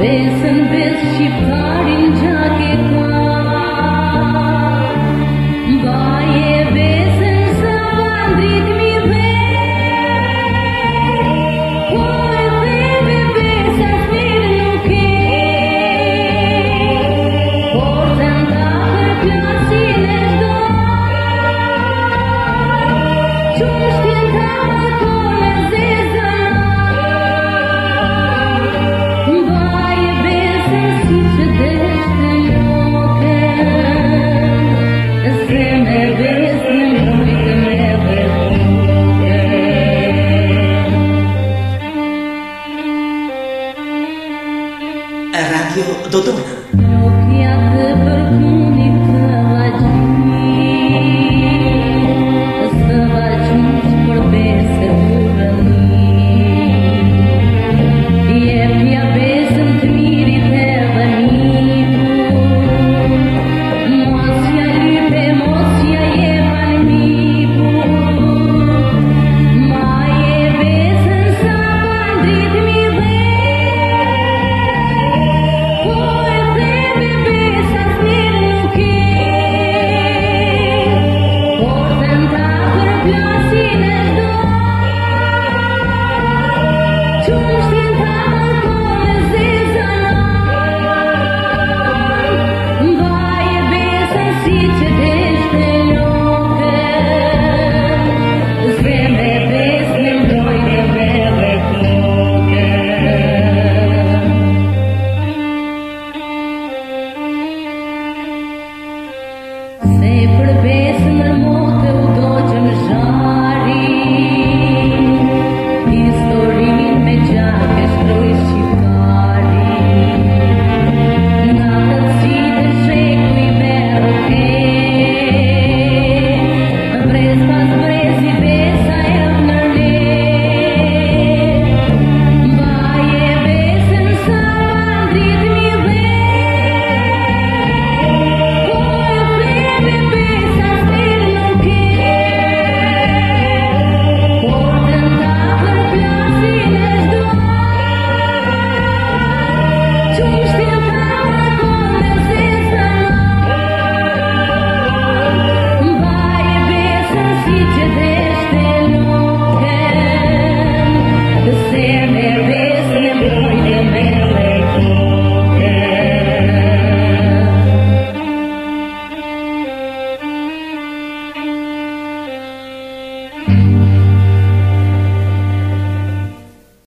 Besën besë she gjak 都都。Christmas breeze.